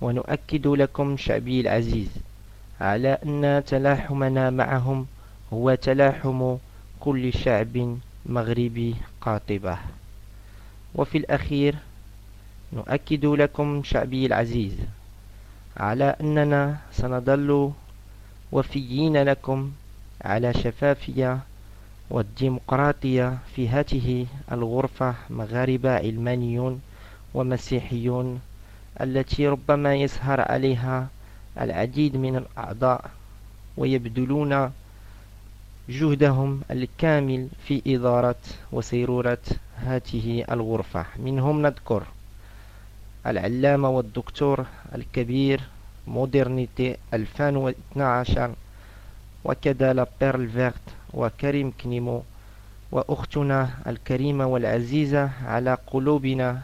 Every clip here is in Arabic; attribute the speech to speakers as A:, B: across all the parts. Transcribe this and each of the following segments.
A: ونؤكد لكم شعبي العزيز على أن تلاحمنا معهم هو تلاحم كل شعب مغربي قاطبة. وفي الأخير نؤكد لكم شعبي العزيز على أننا سنظل وفيين لكم على شفافية والديمقراطية في هذه الغرفة مغاربة علمانيون ومسيحيون التي ربما يسهر عليها العديد من الأعضاء ويبذلون جهدهم الكامل في إدارة وسيرورة هذه الغرفة. منهم نذكر العلامة والدكتور الكبير مودرنيتي 2012 وكذا لابيرل فيرت وكريم كنيمو وأختنا الكريمة والعزيزة على قلوبنا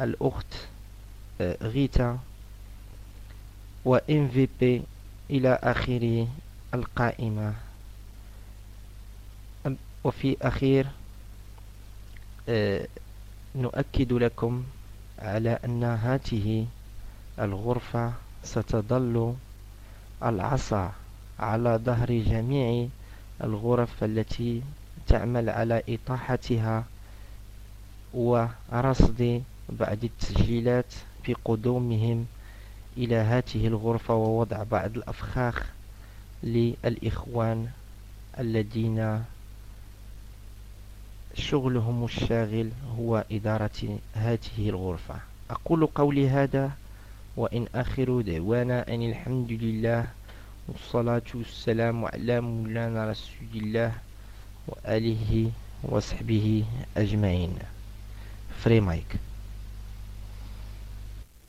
A: الأخت غيتا و MVP إلى آخر القائمة. وفي أخير آه، نؤكد لكم على أن هذه الغرفة ستظل العصا على ظهر جميع الغرف التي تعمل على إطاحتها ورصد بعض التسجيلات. في قدومهم إلى هذه الغرفة ووضع بعض الأفخاخ للإخوان الذين شغلهم الشاغل هو إدارة هذه الغرفة. أقول قولي هذا وإن آخر دعوانا أن الحمد لله والصلاة والسلام على مولانا رسول الله وآله وصحبه أجمعين. فري مايك